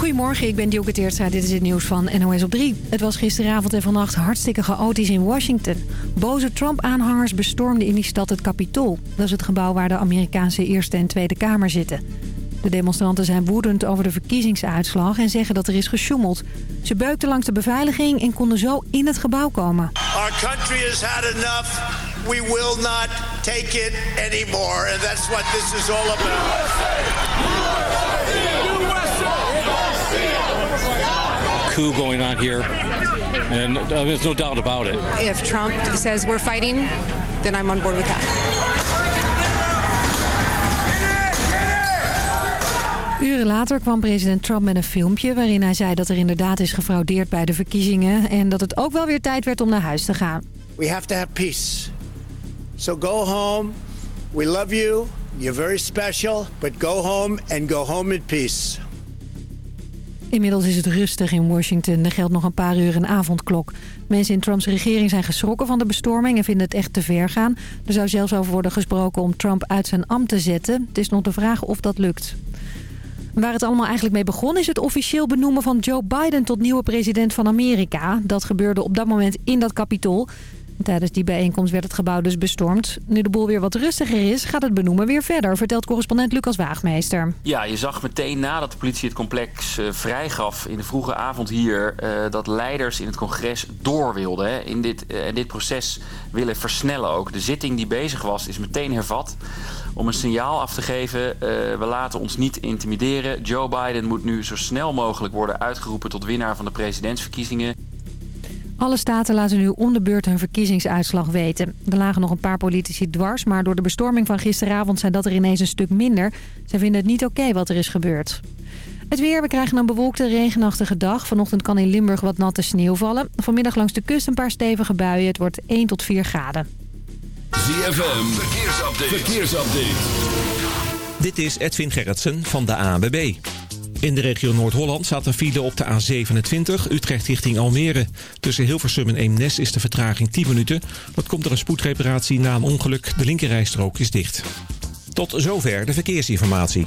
Goedemorgen, ik ben Dielke. Dit is het nieuws van NOS op 3. Het was gisteravond en vannacht hartstikke chaotisch in Washington. Boze Trump-aanhangers bestormden in die stad het Capitool. Dat is het gebouw waar de Amerikaanse Eerste en Tweede Kamer zitten. De demonstranten zijn woedend over de verkiezingsuitslag en zeggen dat er is gesjoemeld. Ze beukten langs de beveiliging en konden zo in het gebouw komen. Our country has had enough. We will not take it anymore. And that's what this is all about. Coup going on here, and uh, there's no doubt about it. If Trump says we're fighting, then I'm on board with that. Uren later kwam president Trump met een filmpje waarin hij zei dat er inderdaad is gefraudeerd bij de verkiezingen en dat het ook wel weer tijd werd om naar huis te gaan. We have to have peace. So go home. We love you. You're very special. But go home and go home in peace. Inmiddels is het rustig in Washington. Er geldt nog een paar uur een avondklok. Mensen in Trumps regering zijn geschrokken van de bestorming en vinden het echt te ver gaan. Er zou zelfs over worden gesproken om Trump uit zijn ambt te zetten. Het is nog de vraag of dat lukt. Waar het allemaal eigenlijk mee begon is het officieel benoemen van Joe Biden tot nieuwe president van Amerika. Dat gebeurde op dat moment in dat kapitool. Tijdens die bijeenkomst werd het gebouw dus bestormd. Nu de boel weer wat rustiger is, gaat het benoemen weer verder, vertelt correspondent Lucas Waagmeester. Ja, je zag meteen nadat de politie het complex uh, vrijgaf in de vroege avond hier... Uh, dat leiders in het congres door wilden. In dit, uh, dit proces willen versnellen ook. De zitting die bezig was is meteen hervat om een signaal af te geven. We laten ons niet intimideren. Joe Biden moet nu zo snel mogelijk worden uitgeroepen tot winnaar van de presidentsverkiezingen. Alle staten laten nu om de beurt hun verkiezingsuitslag weten. Er lagen nog een paar politici dwars, maar door de bestorming van gisteravond zijn dat er ineens een stuk minder. Zij vinden het niet oké okay wat er is gebeurd. Het weer, we krijgen een bewolkte regenachtige dag. Vanochtend kan in Limburg wat natte sneeuw vallen. Vanmiddag langs de kust een paar stevige buien. Het wordt 1 tot 4 graden. ZFM, verkeersupdate. verkeersupdate. Dit is Edwin Gerritsen van de ANWB. In de regio Noord-Holland staat een file op de A27, Utrecht richting Almere. Tussen Hilversum en Eemnes is de vertraging 10 minuten. Dat komt door een spoedreparatie na een ongeluk. De linkerrijstrook is dicht. Tot zover de verkeersinformatie.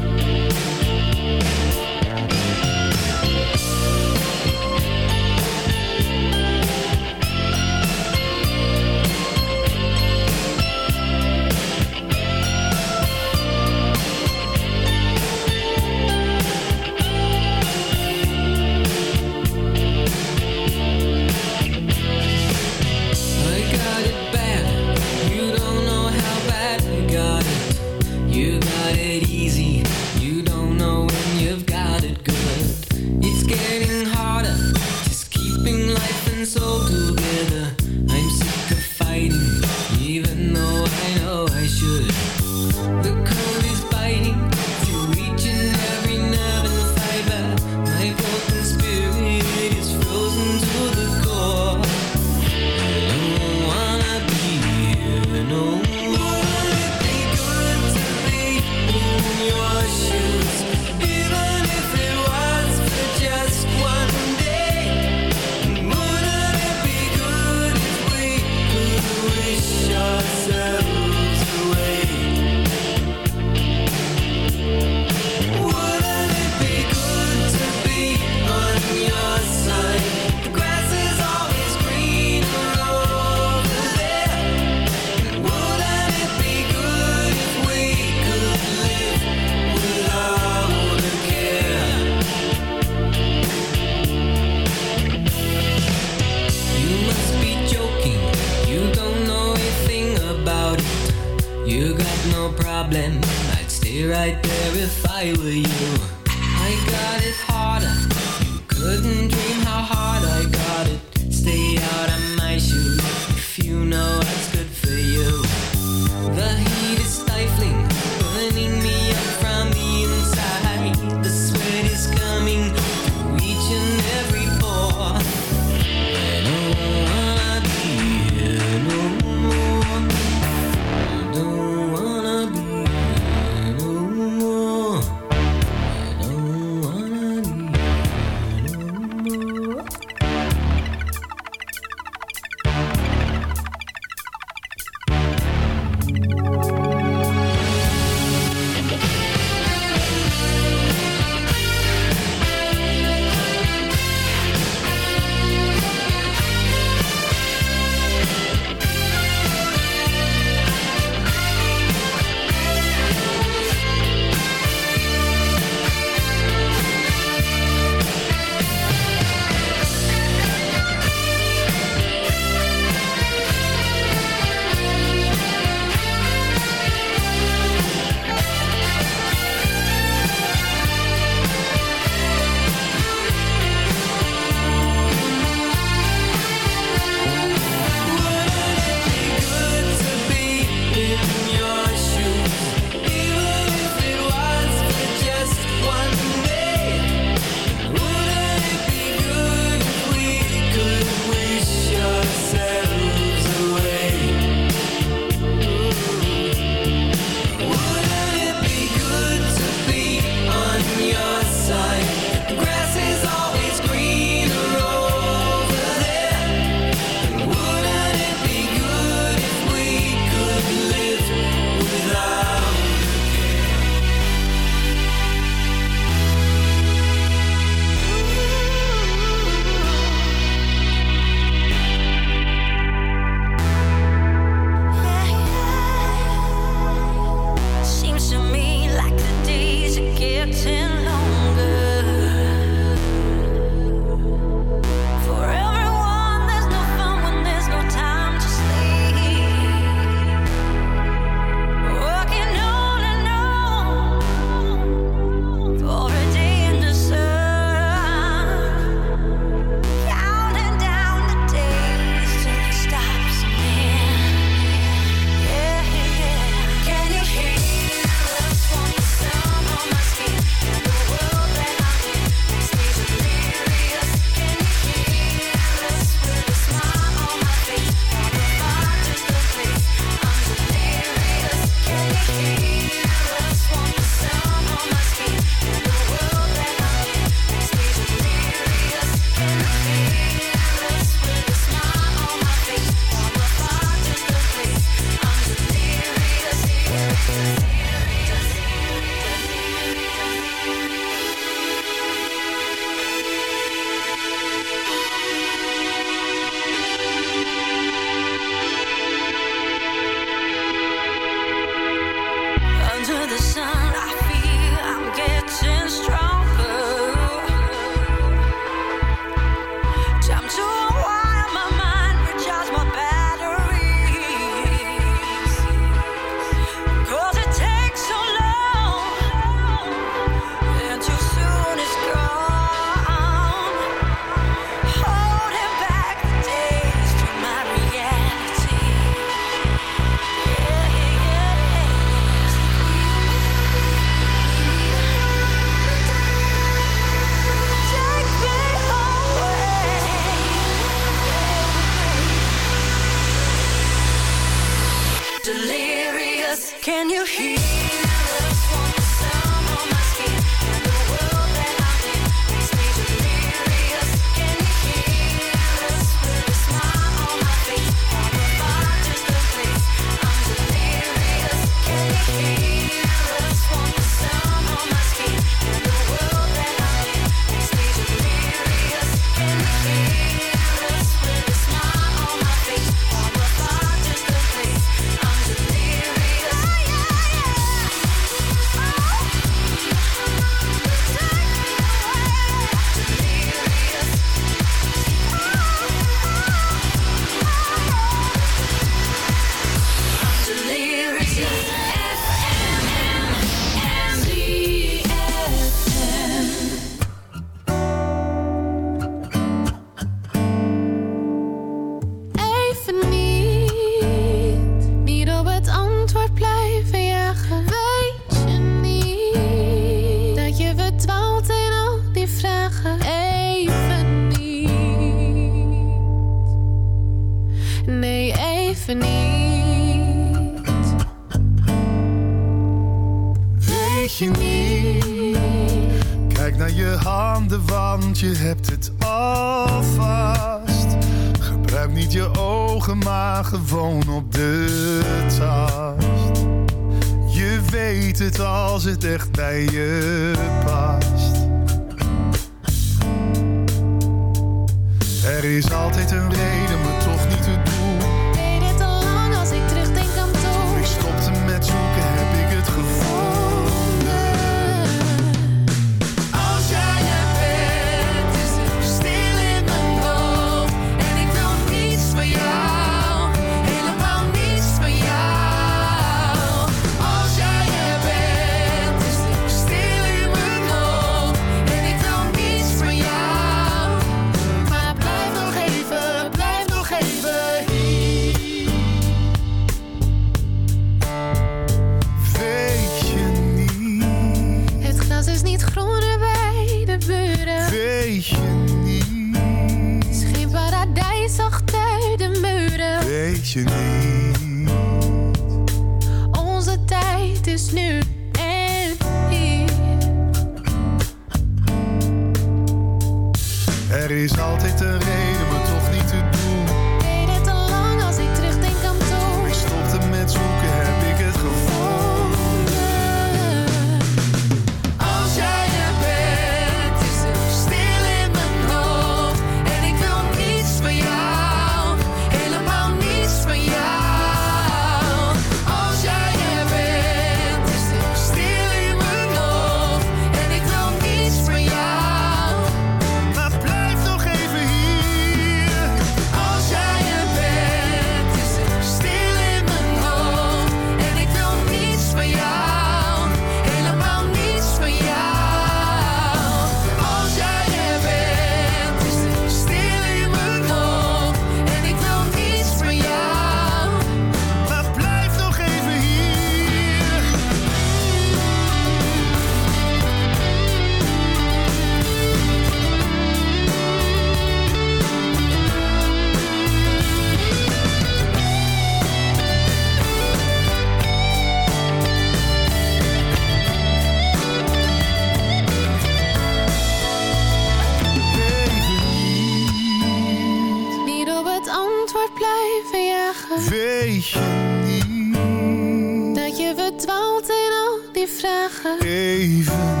Vragen.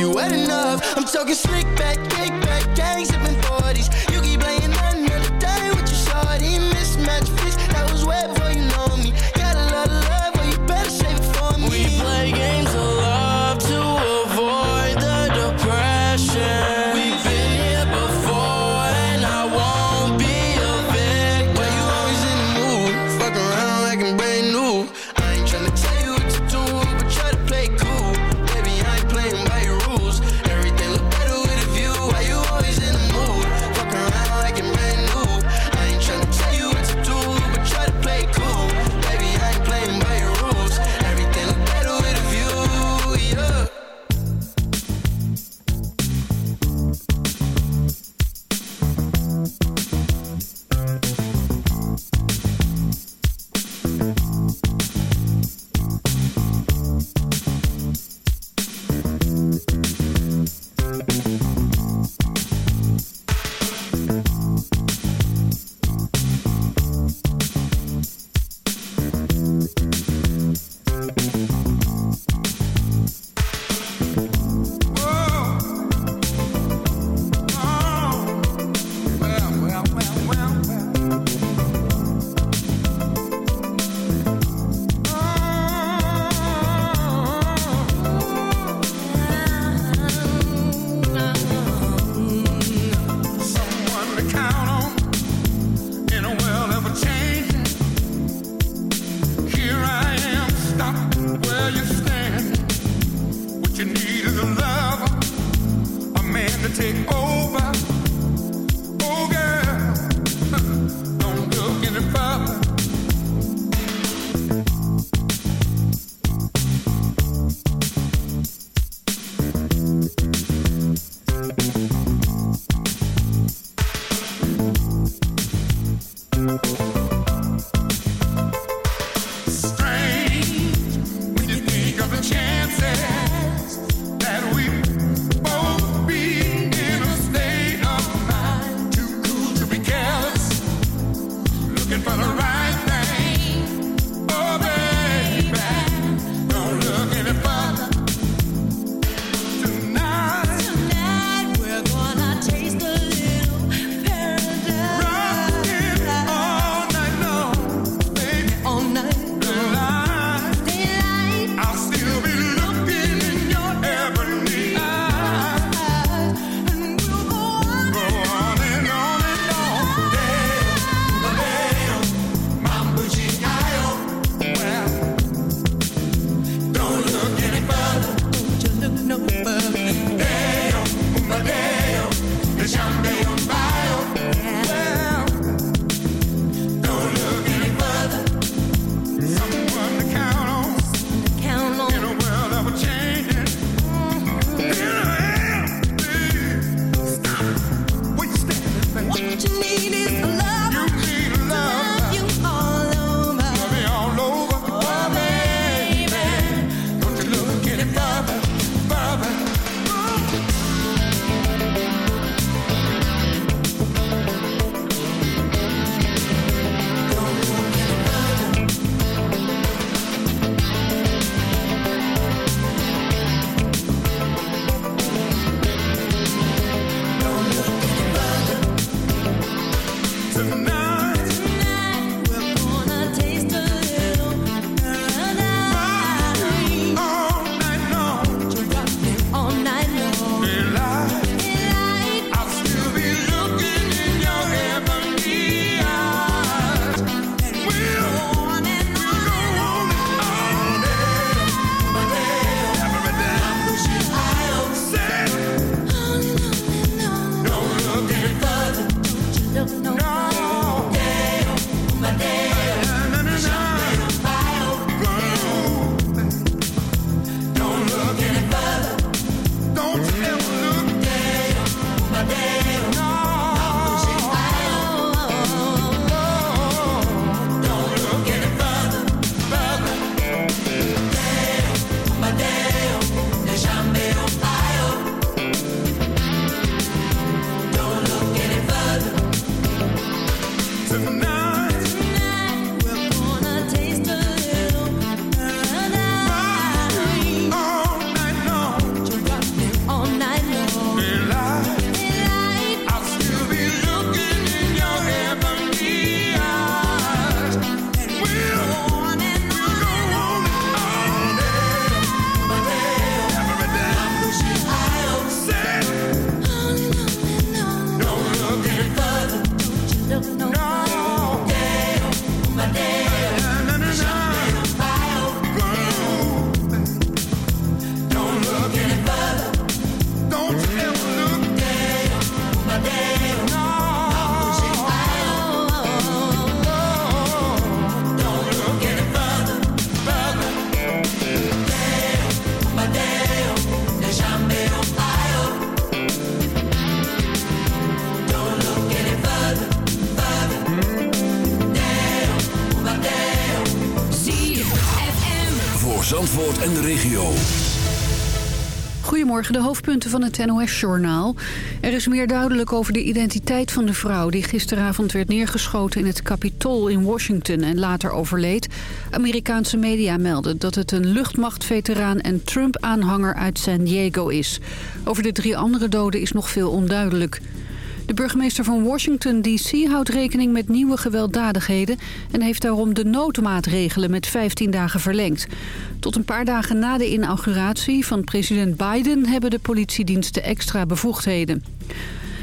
you had enough. I'm talking slick back, kick back, gangs de hoofdpunten van het NOS-journaal. Er is meer duidelijk over de identiteit van de vrouw... die gisteravond werd neergeschoten in het Capitool in Washington en later overleed. Amerikaanse media melden dat het een luchtmachtveteraan en Trump-aanhanger uit San Diego is. Over de drie andere doden is nog veel onduidelijk. De burgemeester van Washington D.C. houdt rekening met nieuwe gewelddadigheden... en heeft daarom de noodmaatregelen met 15 dagen verlengd. Tot een paar dagen na de inauguratie van president Biden... hebben de politiediensten extra bevoegdheden.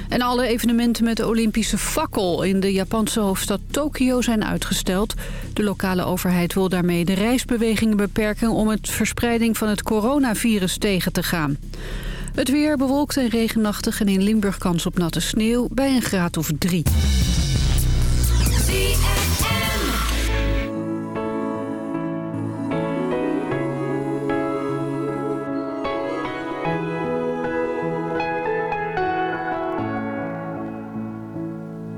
En alle evenementen met de Olympische fakkel in de Japanse hoofdstad Tokio zijn uitgesteld. De lokale overheid wil daarmee de reisbewegingen beperken om het verspreiding van het coronavirus tegen te gaan. Het weer bewolkt en regenachtig en in Limburg kans op natte sneeuw bij een graad of drie.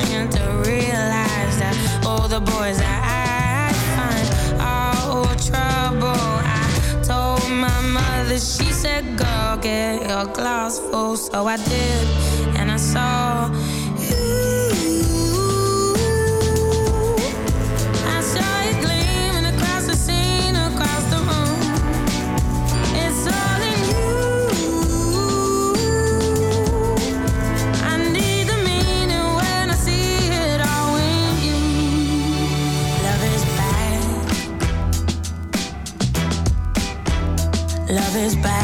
starting to realize that all the boys I I find are all trouble. I told my mother, she said, Go get your glass full. So I did, and I saw. is back.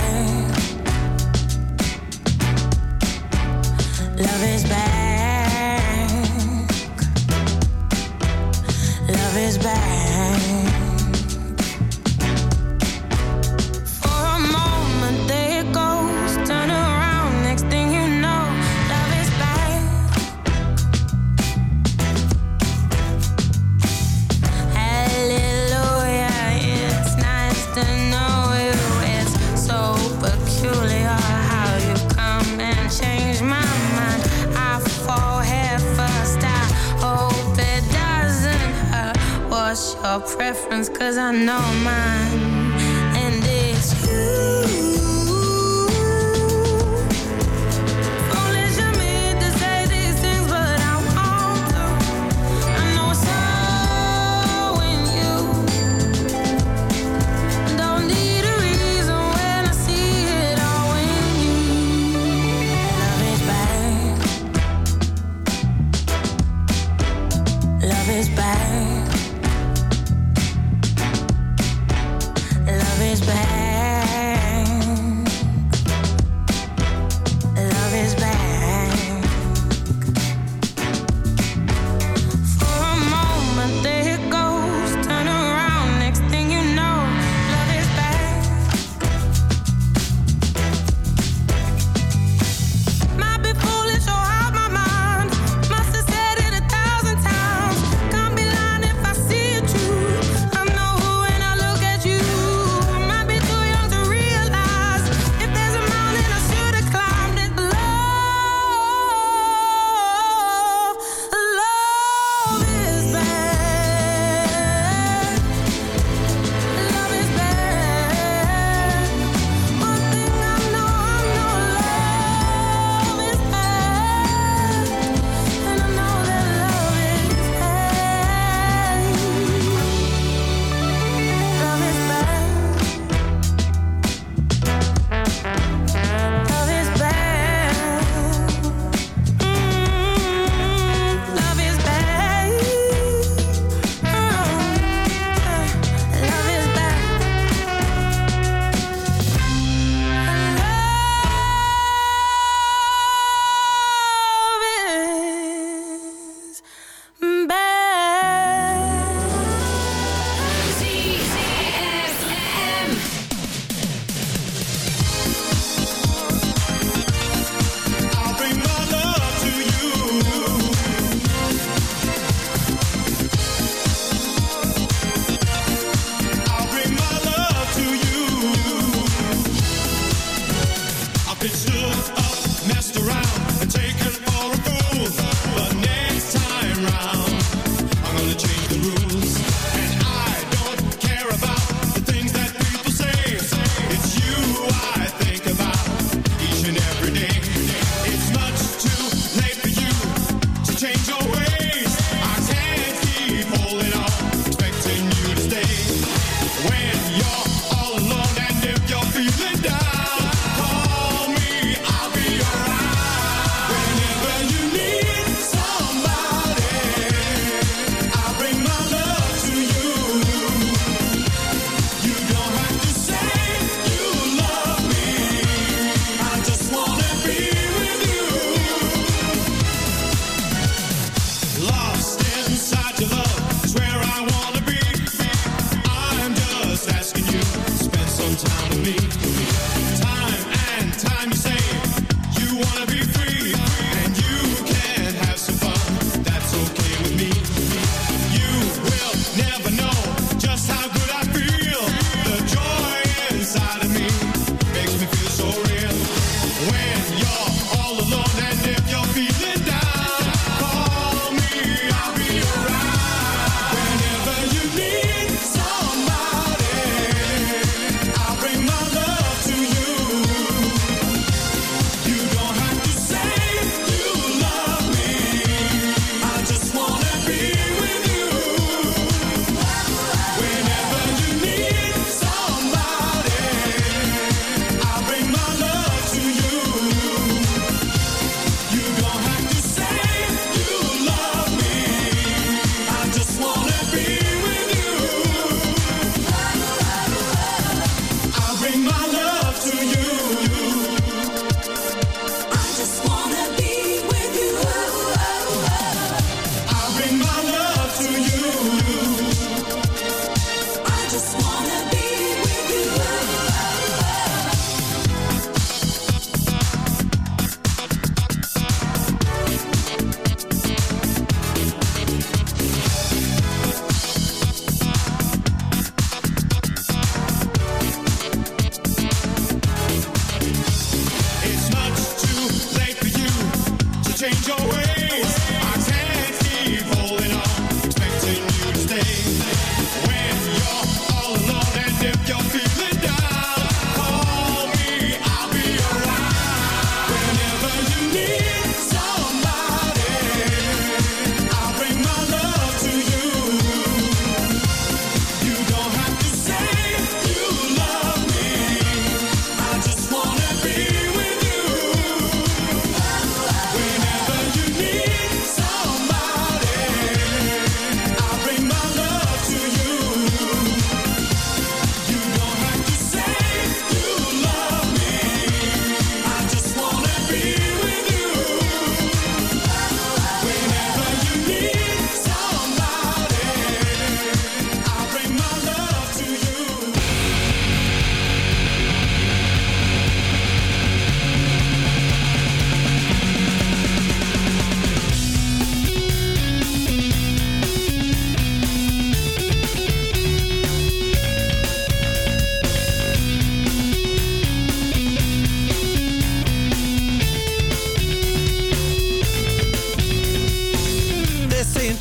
bring my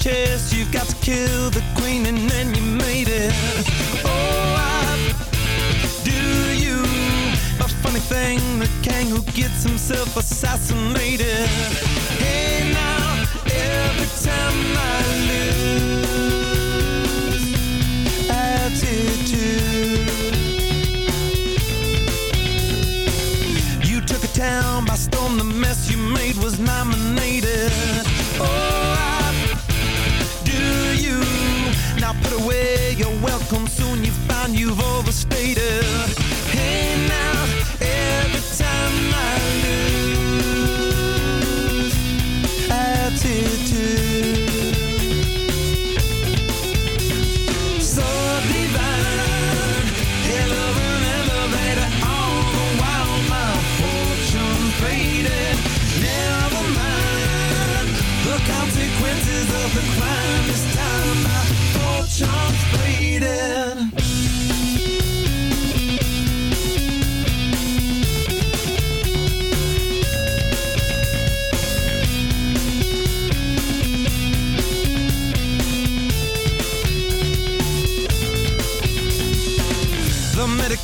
test You've got to kill the queen and then you made it. Oh, I do you A funny thing, the king who gets himself assassinated. Hey now, every time I lose Attitude. You took a town by storm. The mess you made was nominated. found you've over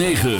9.